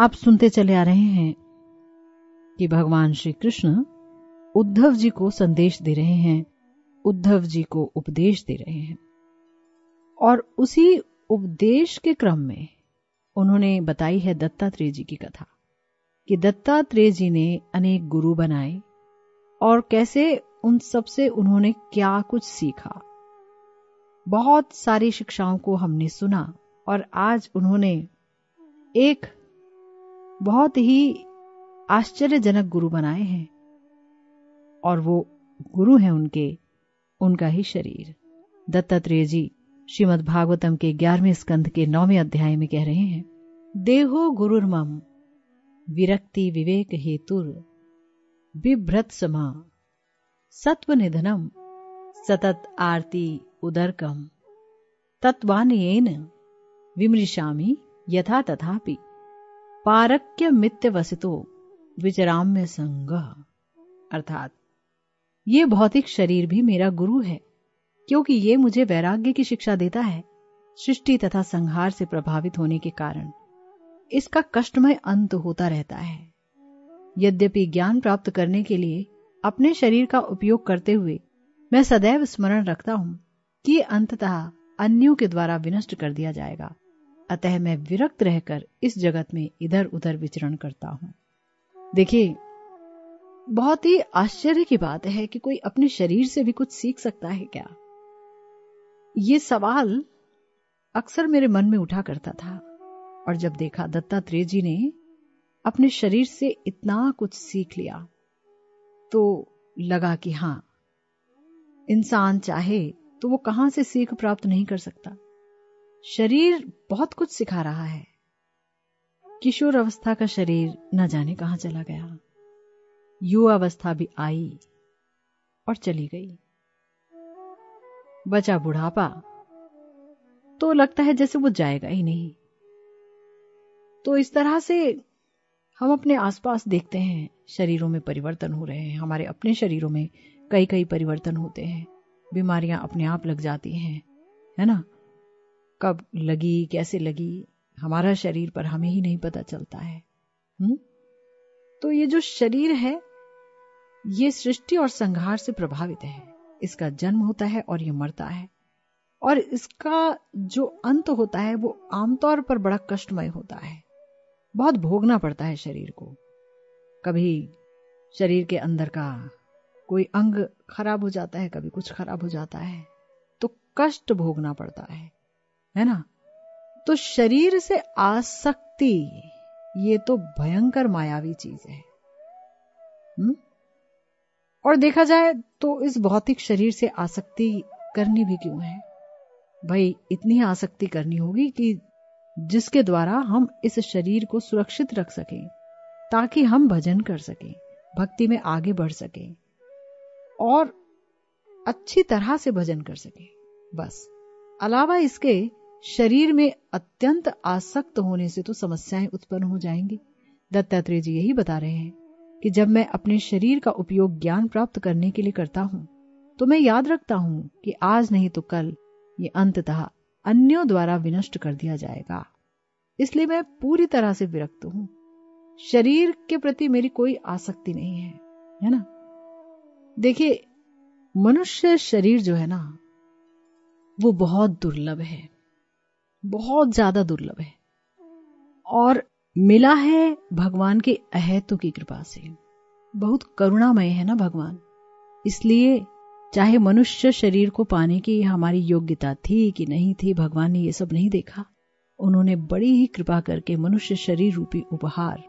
आप सुनते चले आ रहे हैं कि भगवान श्री कृष्ण उद्धव जी को संदेश दे रहे हैं, उद्धव जी को उपदेश दे रहे हैं। और उसी उपदेश के क्रम में उन्होंने बताई है दत्तात्रेय जी की कथा कि दत्तात्रेय जी ने अनेक गुरु बनाए और कैसे उन सबसे उन्होंने क्या कुछ सीखा। बहुत सारी शिक्षाओं को हमने सुना और आज उन्होंने एक बहुत ही आश्चर्यजनक गुरु बनाए हैं और वो गुरु हैं उनके, उनका ही शरीर। दत्तात्रेय जी श्रीमद भागवतम के ग्यारहवें स्कंध के नौवें अध्याय में कह रहे हैं, देहो गुरुर्मम, विरक्ति विवेक हेतुर, बिभ्रत समा सत्व निधनम सतत आरती उदरकम तत्वान विमृशामी यथा तथापि। पारक्य मित्य वसितो विचराम्य संग अर्थात, ये भौतिक शरीर भी मेरा गुरु है, क्योंकि ये मुझे वैराग्य की शिक्षा देता है, सृष्टि तथा संहार से प्रभावित होने के कारण। इसका कष्टमय अंत होता रहता है। यद्यपि ज्ञान प्राप्त करने के लिए अपने शरीर का उपयोग करते हुए मैं सदैव स्मरण रखता हूँ कि अंततः अन्यों के द्वारा विनष्ट कर दिया जाएगा। अतः मैं विरक्त रहकर इस जगत में इधर उधर विचरण करता हूँ। देखिए, बहुत ही आश्चर्य की बात है कि कोई अपने शरीर से भी कुछ सीख सकता है क्या? ये सवाल अक्सर मेरे मन में उठा करता था, और जब देखा दत्तात्रेय जी ने अपने शरीर से इतना कुछ सीख लिया तो लगा कि हाँ, इंसान चाहे तो वो कहाँ से सीख प्राप्त नहीं कर सकता। शरीर बहुत कुछ सिखा रहा है। किशोर अवस्था का शरीर न जाने कहाँ चला गया। युवा अवस्था भी आई और चली गई। बचा बुढ़ापा तो लगता है जैसे वो जाएगा ही नहीं। तो इस तरह से हम अपने आसपास देखते हैं, शरीरों में परिवर्तन हो रहे हैं। हमारे अपने शरीरों में कई कई परिवर्तन होते हैं। बीमारियाँ अपने आप लग जाती हैं, है ना? कब लगी, कैसे लगी, हमारा शरीर पर हमें ही नहीं पता चलता है। हुँ? तो ये जो शरीर है, ये सृष्टि और संघार से प्रभावित है। इसका जन्म होता है और ये मरता है। और इसका जो अंत होता है, वो आमतौर पर बड़ा कष्टमय होता है। बहुत भोगना पड़ता है शरीर को। कभी शरीर के अंदर का कोई अंग खराब हो जाता है, कभी कुछ खराब हो जाता है तो कष्ट भोगना पड़ता है। है ना? तो शरीर से आसक्ति, ये तो भयंकर मायावी चीज़ है। हुँ? और देखा जाए तो इस भौतिक शरीर से आसक्ति करनी भी क्यों है? भाई, इतनी आसक्ति करनी होगी कि जिसके द्वारा हम इस शरीर को सुरक्षित रख सकें, ताकि हम भजन कर सकें, भक्ति में आगे बढ़ सकें, और अच्छी तरह से भजन कर सकें। बस। अलावा इसके शरीर में अत्यंत आसक्त होने से तो समस्याएँ उत्पन्न हो जाएँगी। दत्तात्रेय जी यही बता रहे हैं कि जब मैं अपने शरीर का उपयोग ज्ञान प्राप्त करने के लिए करता हूँ तो मैं याद रखता हूँ कि आज नहीं तो कल, ये अंततः अन्यों द्वारा विनष्ट कर दिया जाएगा। इसलिए मैं पूरी तरह से विरक्त हूँ। शरीर के प्रति मेरी कोई आसक्ति नहीं है है ना? देखिए, मनुष्य शरीर जो है ना, वो बहुत दुर्लभ है। बहुत ज़्यादा दुर्लभ है। और मिला है भगवान के अहेतु की कृपा से। बहुत करुणामय है ना भगवान। इसलिए चाहे मनुष्य शरीर को पाने की हमारी योग्यता थी कि नहीं थी, भगवान ने ये सब नहीं देखा। उन्होंने बड़ी ही कृपा करके मनुष्य शरीर रूपी उपहार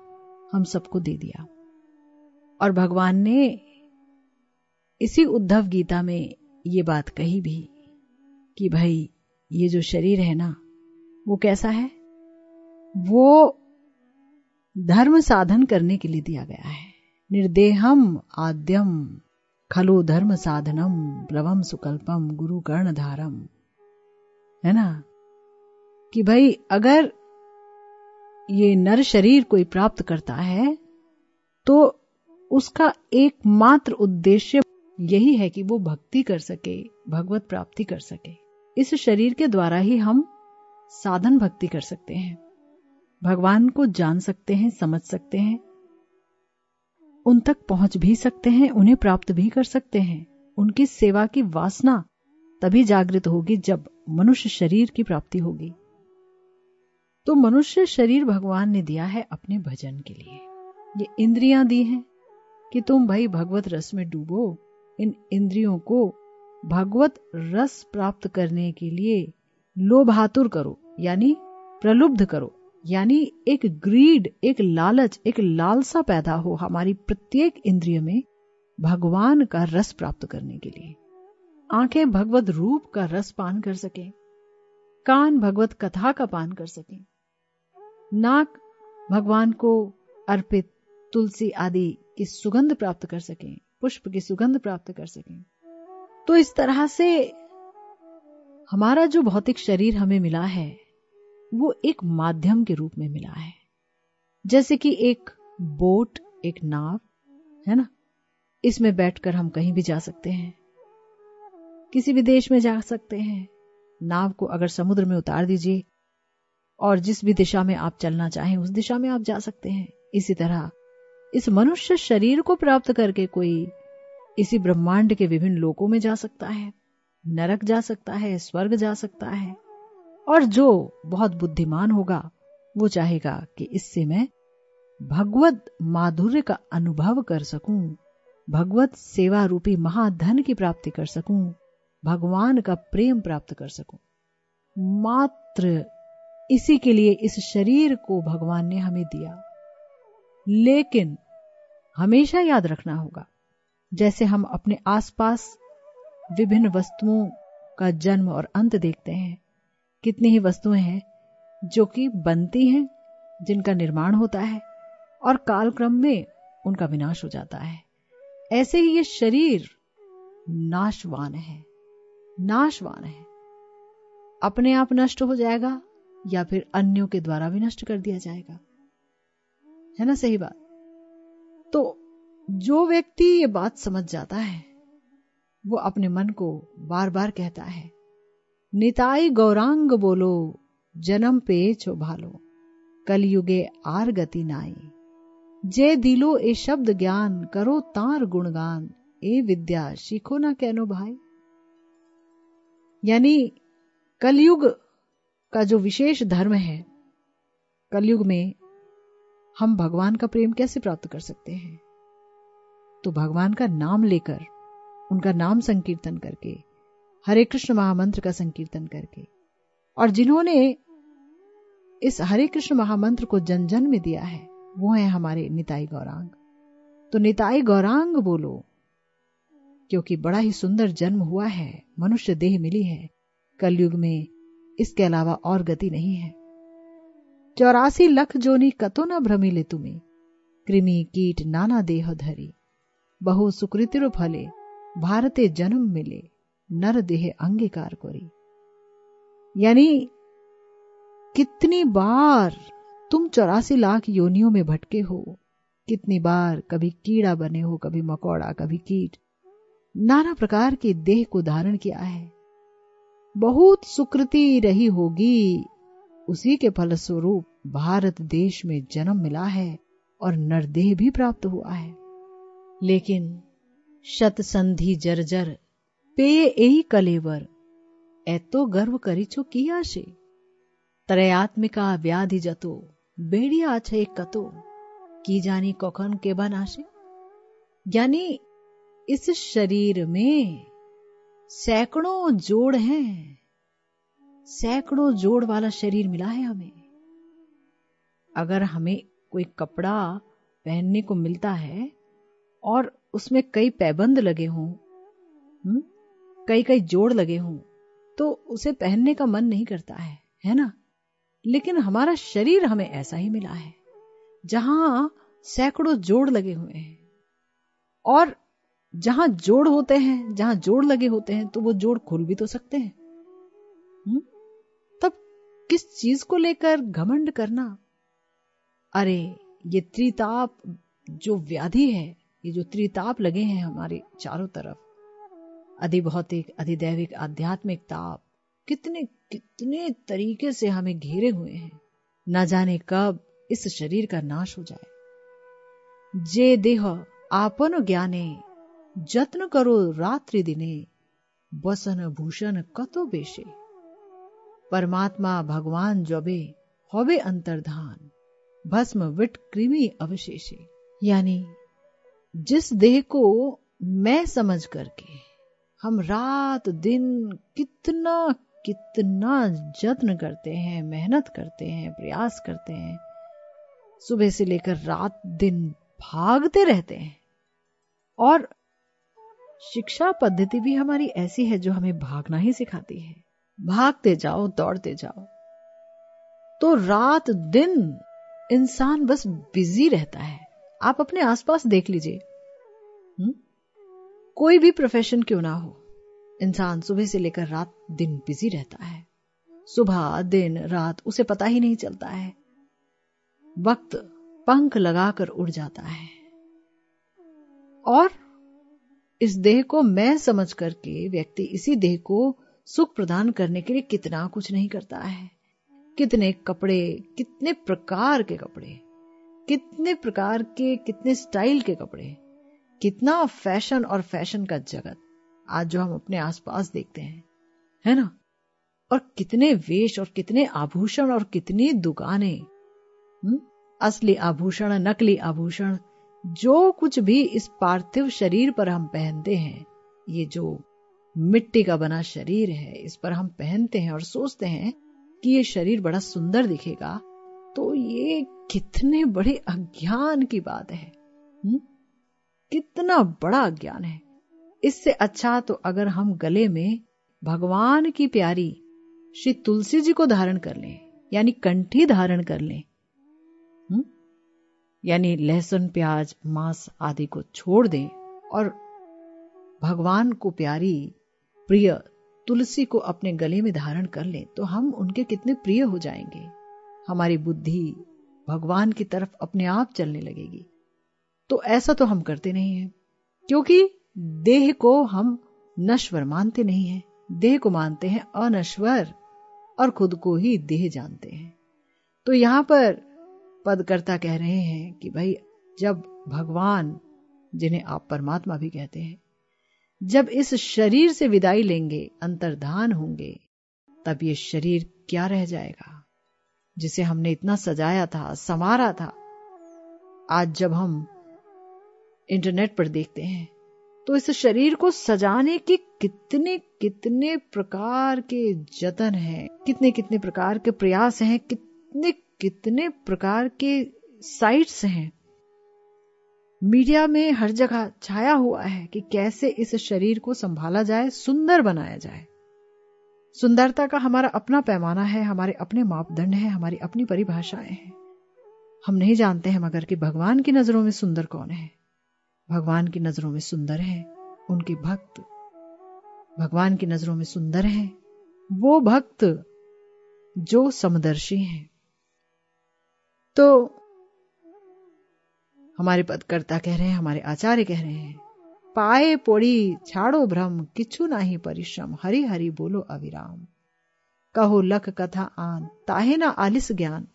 हम सबको दे दिया। और भगवान ने इसी उद्धव गीता में ये बात कही भी कि भाई, ये जो शरीर है ना वो कैसा है? वो धर्म साधन करने के लिए दिया गया है। निर्देहम आद्यम खलो धर्म साधनम प्लवम सुकल्पम गुरु कर्ण धारम है ना? कि भाई, अगर ये नर शरीर कोई प्राप्त करता है तो उसका एकमात्र उद्देश्य यही है कि वो भक्ति कर सके, भगवत प्राप्ति कर सके। इस शरीर के द्वारा ही हम साधन भक्ति कर सकते हैं। भगवान को जान सकते हैं, समझ सकते हैं। उन तक पहुँच भी सकते हैं, उन्हें प्राप्त भी कर सकते हैं। उनकी सेवा की वासना तभी जागृत होगी जब मनुष्य शरीर की प्राप्ति होगी। तो मनुष्य शरीर भगवान ने दिया है अपने भजन के लिए। ये इंद्रियाँ दी हैं कि तुम भाई भगवत रस में डूबो। इन इंद्रियों को भगवत रस प्राप्त करने के लिए लोभातुर करो, यानी प्रलुब्ध करो, यानी एक ग्रीड एक लालच, एक लालसा पैदा हो हमारी प्रत्येक इंद्रिय में भगवान का रस प्राप्त करने के लिए। आँखें भगवत रूप का रस पान कर सकें, कान भगवत कथा का पान कर सकें, नाक भगवान को अर्पित तुलसी आदि की सुगंध प्राप्त कर सकें, पुष्प की सुगंध प्राप्त कर सकें। तो इस तरह से हमारा जो भौतिक शरीर हमें मिला है, वो एक माध्यम के रूप में मिला है। जैसे कि एक बोट, एक नाव, है ना? इसमें बैठकर हम कहीं भी जा सकते हैं। किसी भी देश में जा सकते हैं। नाव को अगर समुद्र में उतार दीजिए, और जिस भी दिशा में आप चलना चाहें, उस दिशा में आप जा सकते हैं। इसी तरह, इस मनुष्य शरीर को प्राप्त करके कोई इसी ब्रह्मांड के विभिन्न लोकों में जा सकता है। नरक जा सकता है, स्वर्ग जा सकता है। और जो बहुत बुद्धिमान होगा, वो चाहेगा कि इससे मैं भगवत माधुर्य का अनुभव कर सकूँ, भगवत सेवा रूपी महाधन की प्राप्ति कर सकूँ, भगवान का प्रेम प्राप्त कर सकूँ। मात्र इसी के लिए इस शरीर को भगवान ने हमें दिया। लेकिन हमेशा याद रखना होगा, जैसे हम अपने आसपास विभिन्न वस्तुओं का जन्म और अंत देखते हैं। कितनी ही वस्तुएँ हैं जो कि बनती हैं, जिनका निर्माण होता है और कालक्रम में उनका विनाश हो जाता है। ऐसे ही ये शरीर नाशवान है नाशवान है। अपने आप नष्ट हो जाएगा या फिर अन्यों के द्वारा भी नष्ट कर दिया जाएगा। है ना? सही बात। तो जो व्यक्ति ये बात समझ जाता है वो अपने मन को बार बार कहता है, निताई गौरांग बोलो, जन्म पे छो भालो कलयुगे आर गति नाई। जे दिलो ए शब्द ज्ञान, करो तार गुणगान, ए विद्या सीखो ना कहनो भाई। यानी कलयुग का जो विशेष धर्म है, कलयुग में हम भगवान का प्रेम कैसे प्राप्त कर सकते हैं? तो भगवान का नाम लेकर उनका नाम संकीर्तन करके, हरे कृष्ण महामंत्र का संकीर्तन करके, और जिन्होंने इस हरे कृष्ण महामंत्र को जन जन में दिया है, वो है हमारे निताई गौरांग। तो निताई गौरांग बोलो, क्योंकि बड़ा ही सुंदर जन्म हुआ है, मनुष्य देह मिली है, कलयुग में इसके अलावा और गति नहीं है। चौरासी लख जोनी कतो न भ्रमिले तुम्हें, कृमि कीट नाना देह धरी, बहु सुकृतिर फले भारते जन्म मिले, नर देह अंगीकार करी। यानी, कितनी बार तुम चौरासी लाख योनियों में भटके हो, कितनी बार कभी कीड़ा बने हो, कभी मकोड़ा, कभी कीट, नाना प्रकार के देह को धारण किया है। बहुत सुकृति रही होगी, उसी के फलस्वरूप भारत देश में जन्म मिला है और नरदेह भी प्राप्त हुआ है। लेकिन शत संधि जर्जर पे यही कलेवर। एतो गर्व करी छो किया से त्रयात्मिका व्याधि जतो, बेड़िया छे कतो। की जानी कौन के बनाशे यानी इस शरीर में सैकड़ों जोड़ हैं। सैकड़ों जोड़ वाला शरीर मिला है हमें। अगर हमें कोई कपड़ा पहनने को मिलता है और उसमें कई पैबंद लगे हों हम्म, कई कई जोड़ लगे हों तो उसे पहनने का मन नहीं करता है है ना? लेकिन हमारा शरीर हमें ऐसा ही मिला है जहाँ सैकड़ों जोड़ लगे हुए हैं। और जहाँ जोड़ होते हैं जहाँ जोड़ लगे होते हैं तो वो जोड़ खुल भी तो सकते हैं हुँ? तब किस चीज़ को लेकर घमंड करना? अरे ये त्रिताप जो व्याधि है ये जो त्रिताप लगे हैं हमारे चारों तरफ़ अधिभौतिक अधिदैविक आध्यात्मिक ताप, कितने कितने तरीके से हमें घेरे हुए हैं। न जाने कब इस शरीर का नाश हो जाए। जे देह आपन ज्ञाने, जत्न करो रात्रि दिने, बसन भूषण कतो बेशे। परमात्मा भगवान जबे हवे अंतर्धान, भस्म विट कृमि अवशेषे। यानी जिस देह को मैं समझ करके हम रात दिन कितना कितना जत्न करते हैं, मेहनत करते हैं, प्रयास करते हैं, सुबह से लेकर रात दिन भागते रहते हैं। और शिक्षा पद्धति भी हमारी ऐसी है जो हमें भागना ही सिखाती है। भागते जाओ, दौड़ते जाओ। तो रात दिन इंसान बस बिज़ी रहता है। आप अपने आसपास देख लीजिए। हम्म? कोई भी प्रोफेशन क्यों ना हो। इंसान सुबह से लेकर रात दिन बिज़ी रहता है। सुबह, दिन, रात, उसे पता ही नहीं चलता है। वक्त पंख लगाकर उड़ जाता है। और इस देह को मैं समझ करके व्यक्ति इसी देह को सुख प्रदान करने के लिए कितना कुछ नहीं करता है। कितने कपड़े, कितने प्रकार के कपड़े। कितने प्रकार के, कितने स्टाइल के कपड़े कितना फ़ैशन और फ़ैशन का जगत आज जो हम अपने आसपास देखते हैं, है ना और कितने वेश और कितने आभूषण और कितनी दुकानें हम्म? असली आभूषण, नकली आभूषण, जो कुछ भी इस पार्थिव शरीर पर हम पहनते हैं, ये जो मिट्टी का बना शरीर है, इस पर हम पहनते हैं और सोचते हैं कि ये शरीर बड़ा सुंदर दिखेगा तो ये कितने बड़े अज्ञान की बात है हुँ? कितना बड़ा अज्ञान है इससे अच्छा तो अगर हम गले में भगवान की प्यारी श्री तुलसी जी को धारण कर लें, यानी कंठी धारण कर लें हुँ? यानी लहसुन, प्याज, मांस आदि को छोड़ दें और भगवान को प्यारी, प्रिय तुलसी को अपने गले में धारण कर लें तो हम उनके कितने प्रिय हो जाएँगे हमारी बुद्धि भगवान की तरफ़ अपने आप चलने लगेगी। तो ऐसा तो हम करते नहीं हैं, क्योंकि देह को हम नश्वर मानते नहीं हैं। देह को मानते हैं अनश्वर, और खुद को ही देह जानते हैं। तो यहाँ पर पदकर्ता कह रहे हैं कि भाई, जब भगवान, जिन्हें आप परमात्मा भी कहते हैं, जब इस शरीर से विदाई लेंगे, अंतर्धान होंगे, तब ये शरीर क्या रह जाएगा? जिसे हमने इतना सजाया था, संवारा था, आज जब हम इंटरनेट पर देखते हैं तो इस शरीर को सजाने के कितने कितने प्रकार के जतन हैं, कितने कितने प्रकार के प्रयास हैं, कितने कितने प्रकार के साइट्स हैं। मीडिया में हर जगह छाया हुआ है कि कैसे इस शरीर को संभाला जाए, सुंदर बनाया जाए। सुंदरता का हमारा अपना पैमाना है, हमारे अपने मापदंड है, हमारी अपनी परिभाषाएँ हैं। हम नहीं जानते हैं मगर कि भगवान की नज़रों में सुंदर कौन है। भगवान की नज़रों में सुंदर है उनके भक्त। भगवान की नज़रों में सुंदर है वो भक्त जो समदर्शी हैं। तो हमारे पदकर्ता कह रहे हैं, हमारे आचार्य कह रहे हैं पाए पोड़ी छाड़ो भ्रम किच्छु नाही परिश्रम। हरि हरि बोलो अविराम। कहो लख कथा आन, ताहे ना आलिस ज्ञान।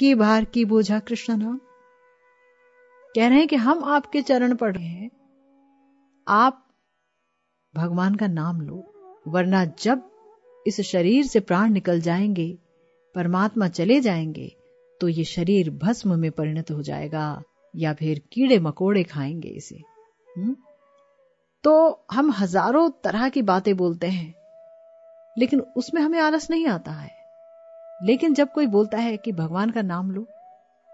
की भार, की बोझा कृष्ण नाम? कह रहे हैं कि हम आपके चरण पढ़ रहे हैं। आप भगवान का नाम लो, वरना जब इस शरीर से प्राण निकल जाएँगे, परमात्मा चले जाएँगे तो ये शरीर भस्म में परिणत हो जाएगा, या फिर कीड़े मकोड़े खाएँगे इसे। हम्म? तो हम हज़ारों तरह की बातें बोलते हैं, लेकिन उसमें हमें आलस नहीं आता है। लेकिन जब कोई बोलता है कि भगवान का नाम लो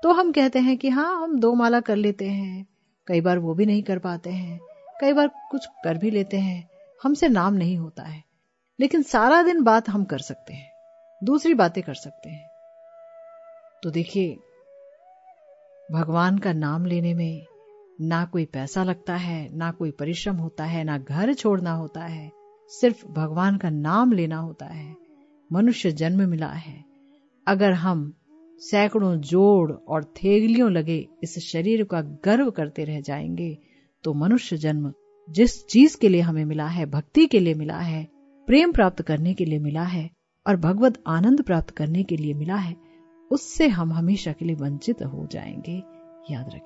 तो हम कहते हैं कि हाँ हम दो माला कर लेते हैं। कई बार वो भी नहीं कर पाते हैं। कई बार कुछ कर भी लेते हैं। हमसे नाम नहीं होता है। लेकिन सारा दिन बात हम कर सकते हैं। दूसरी बातें कर सकते हैं। तो देखिए, भगवान का नाम लेने में ना कोई पैसा लगता है, ना कोई परिश्रम होता है, ना घर छोड़ना होता है। सिर्फ़ भगवान का नाम लेना होता है। मनुष्य जन्म मिला है। अगर हम सैकड़ों जोड़ और थेगलियों लगे इस शरीर का गर्व करते रह जाएँगे तो मनुष्य जन्म जिस चीज़ के लिए हमें मिला है, भक्ति के लिए मिला है, प्रेम प्राप्त करने के लिए मिला है और भगवत आनंद प्राप्त करने के लिए मिला है, उससे हम हमेशा के लिए वंचित हो जाएँगे। याद रखें।